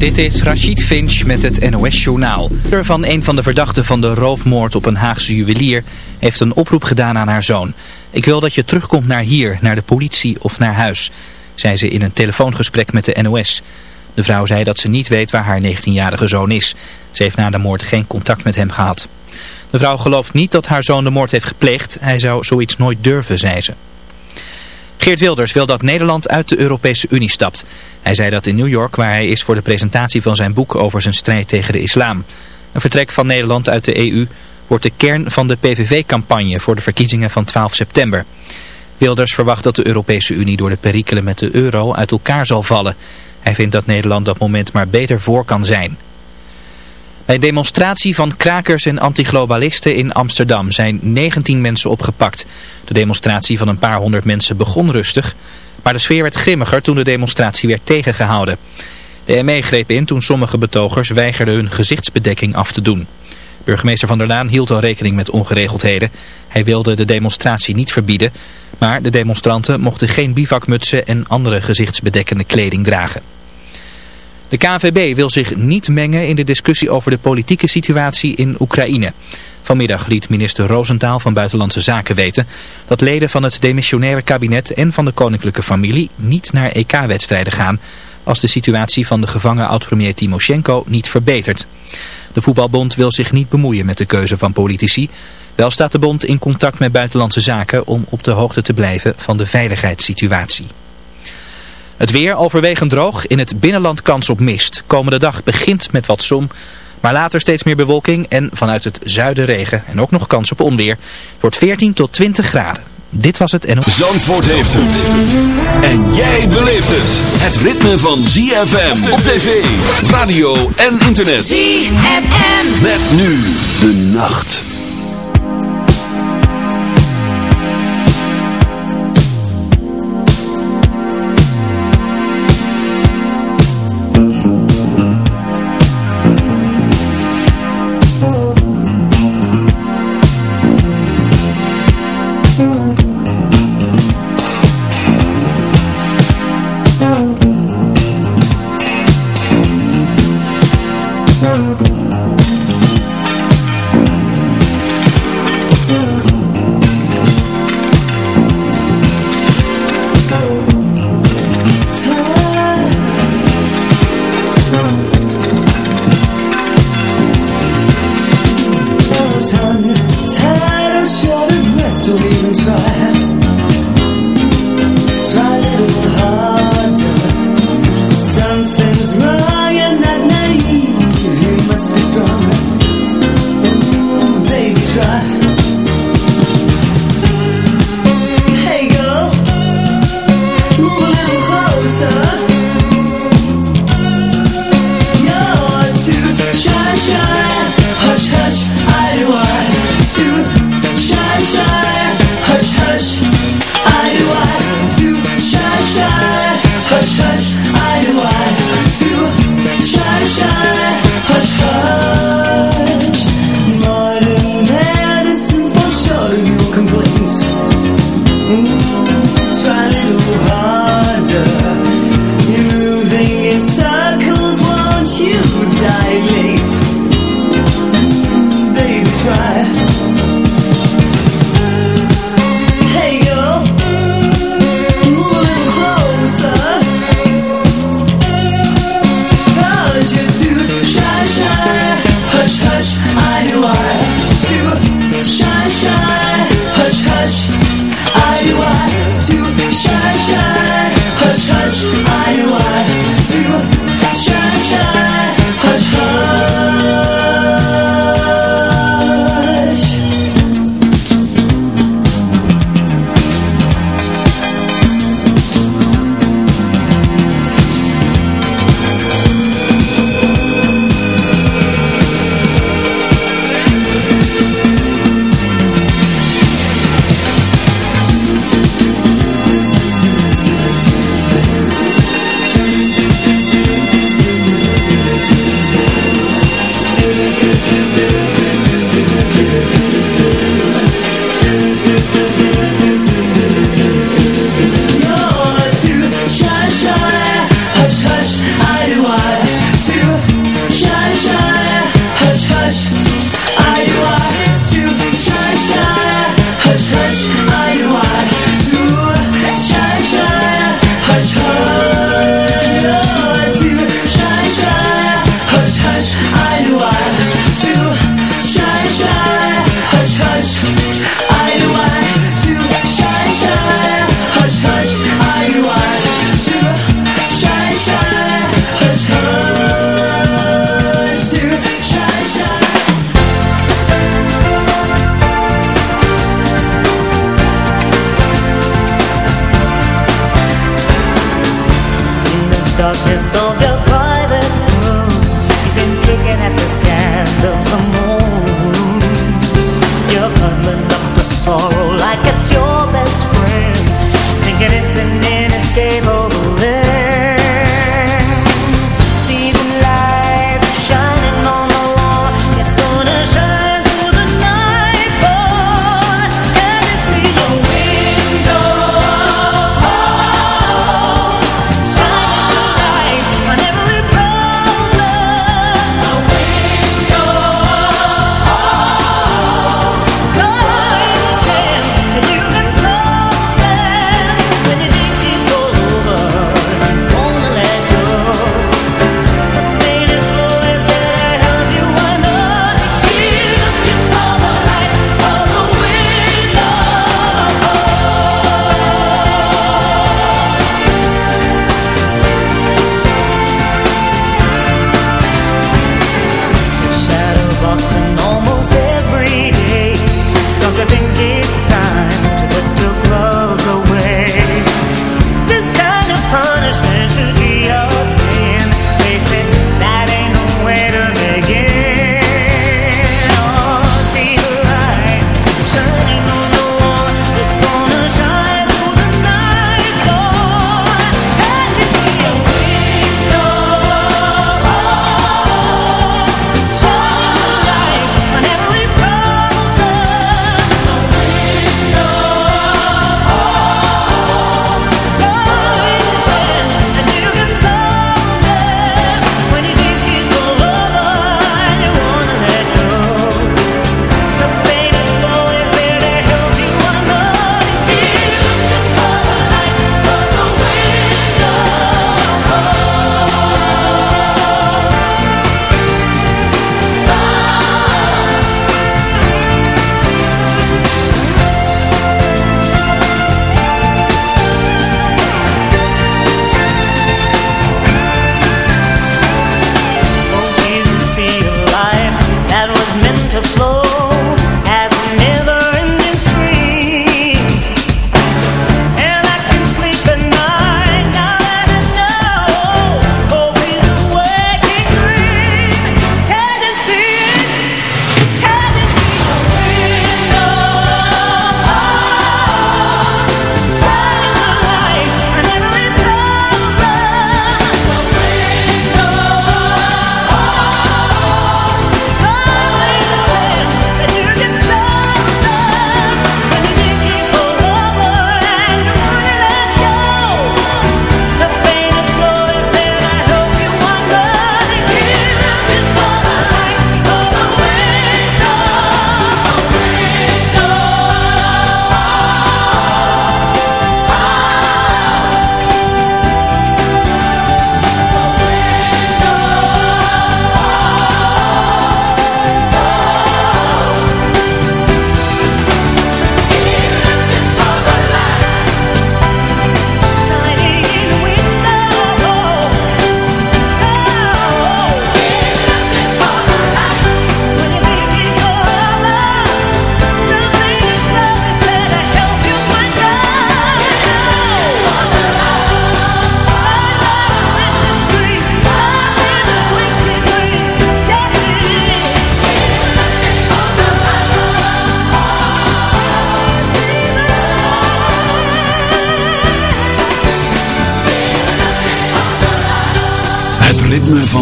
Dit is Rachid Finch met het NOS-journaal. Van een van de verdachten van de roofmoord op een Haagse juwelier heeft een oproep gedaan aan haar zoon. Ik wil dat je terugkomt naar hier, naar de politie of naar huis, zei ze in een telefoongesprek met de NOS. De vrouw zei dat ze niet weet waar haar 19-jarige zoon is. Ze heeft na de moord geen contact met hem gehad. De vrouw gelooft niet dat haar zoon de moord heeft gepleegd. Hij zou zoiets nooit durven, zei ze. Geert Wilders wil dat Nederland uit de Europese Unie stapt. Hij zei dat in New York waar hij is voor de presentatie van zijn boek over zijn strijd tegen de islam. Een vertrek van Nederland uit de EU wordt de kern van de PVV-campagne voor de verkiezingen van 12 september. Wilders verwacht dat de Europese Unie door de perikelen met de euro uit elkaar zal vallen. Hij vindt dat Nederland dat moment maar beter voor kan zijn. Bij demonstratie van krakers en antiglobalisten in Amsterdam zijn 19 mensen opgepakt. De demonstratie van een paar honderd mensen begon rustig, maar de sfeer werd grimmiger toen de demonstratie werd tegengehouden. De ME greep in toen sommige betogers weigerden hun gezichtsbedekking af te doen. Burgemeester Van der Laan hield al rekening met ongeregeldheden. Hij wilde de demonstratie niet verbieden, maar de demonstranten mochten geen bivakmutsen en andere gezichtsbedekkende kleding dragen. De KNVB wil zich niet mengen in de discussie over de politieke situatie in Oekraïne. Vanmiddag liet minister Roosentaal van Buitenlandse Zaken weten dat leden van het demissionaire kabinet en van de koninklijke familie niet naar EK-wedstrijden gaan als de situatie van de gevangen oud-premier Timoshenko niet verbetert. De voetbalbond wil zich niet bemoeien met de keuze van politici. Wel staat de bond in contact met Buitenlandse Zaken om op de hoogte te blijven van de veiligheidssituatie. Het weer overwegend droog, in het binnenland kans op mist. Komende dag begint met wat zon, maar later steeds meer bewolking en vanuit het zuiden regen. En ook nog kans op onweer. Het wordt 14 tot 20 graden. Dit was het en... Zandvoort heeft het. En jij beleeft het. Het ritme van ZFM op tv, radio en internet. ZFM. Met nu de nacht. darkness of your private room You've been kicking at the scandals of some old You're huddling up the sorrow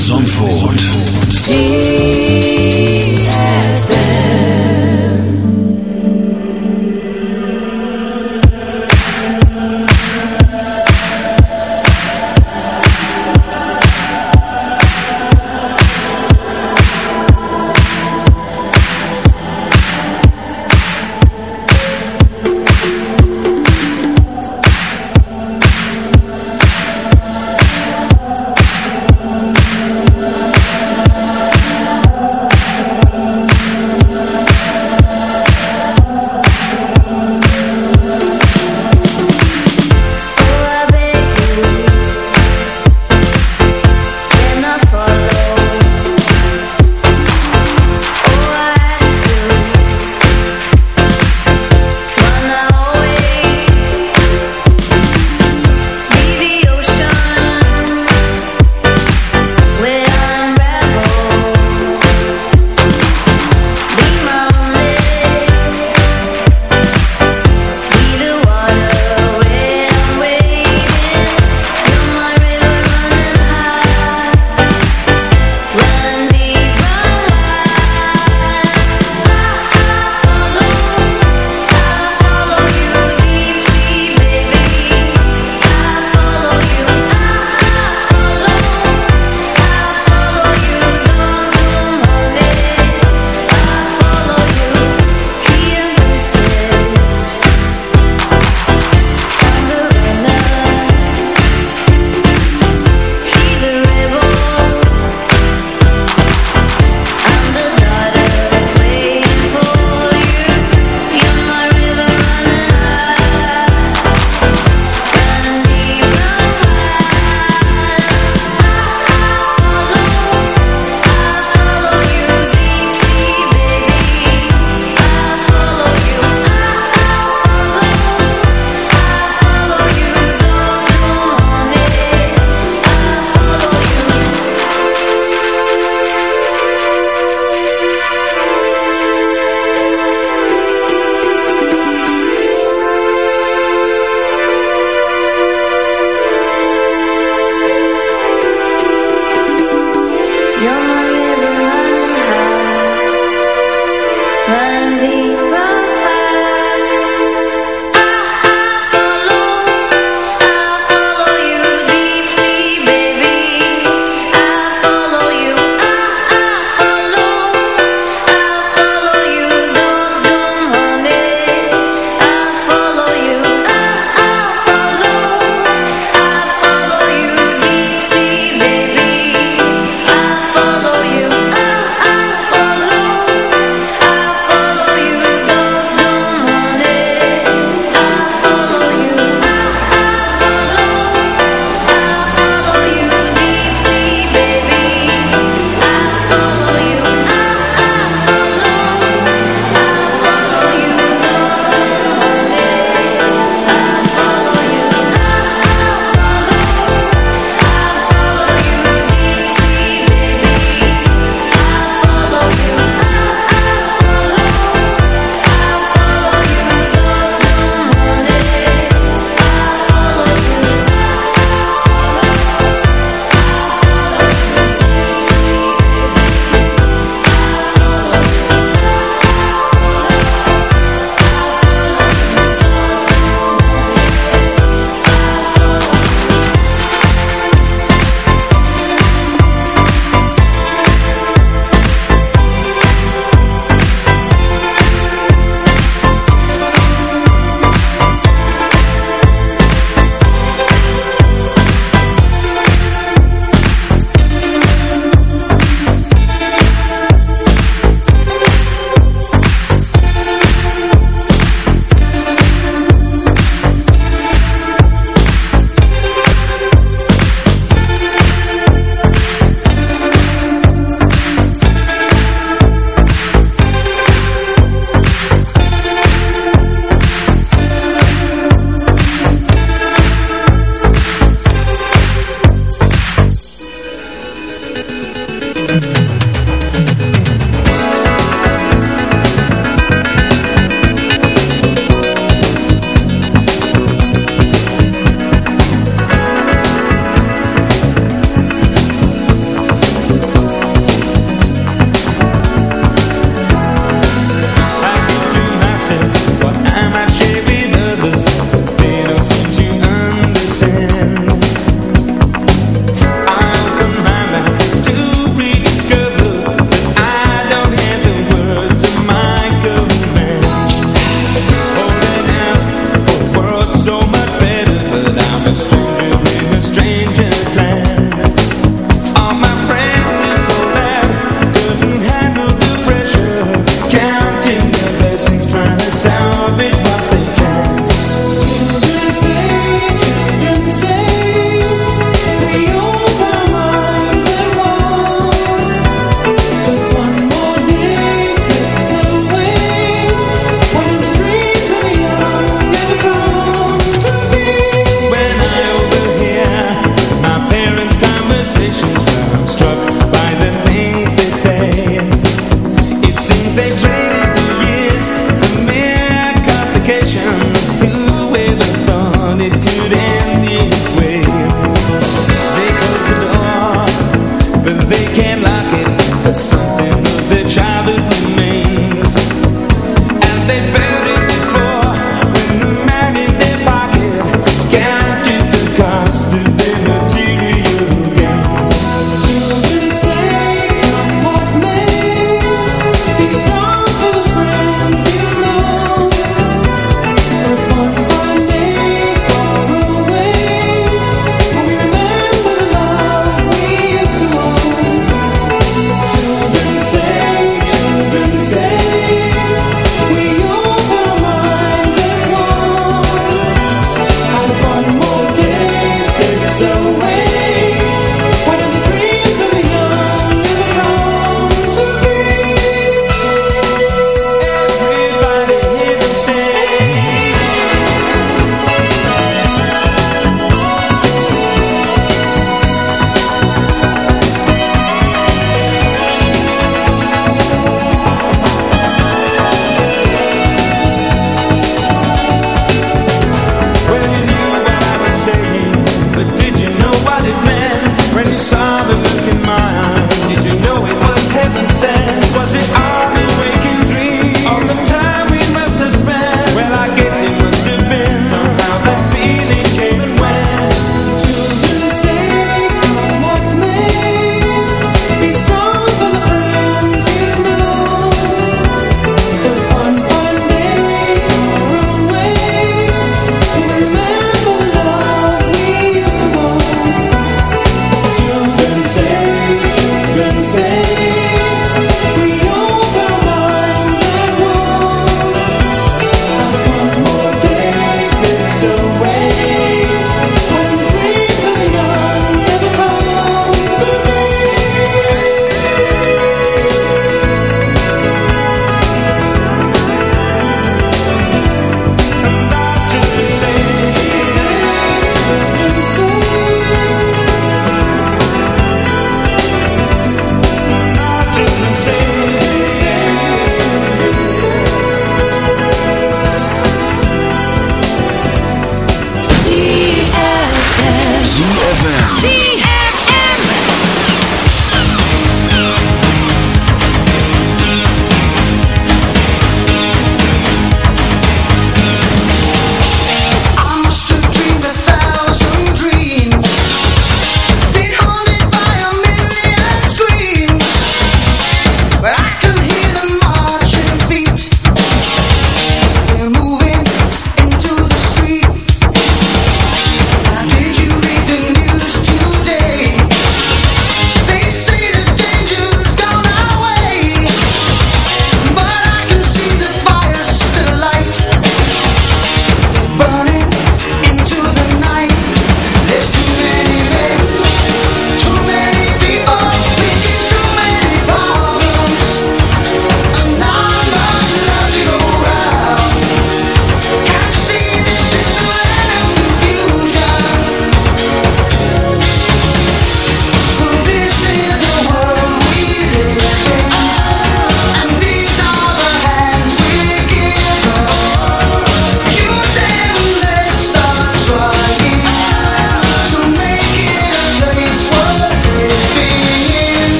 Zandvoort.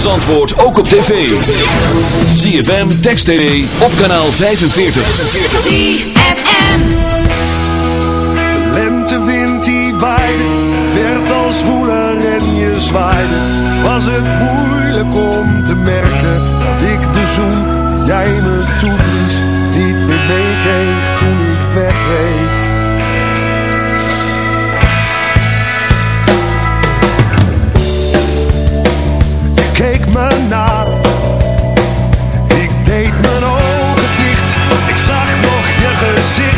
Van Zandvoort ook op tv. ZFM, Text TV, op kanaal 45. ZFM. De lentewind die waaide, werd als woeler en je zwaaide. Was het moeilijk om te merken dat ik de zoen jij me toeblies nog je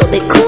to be cool.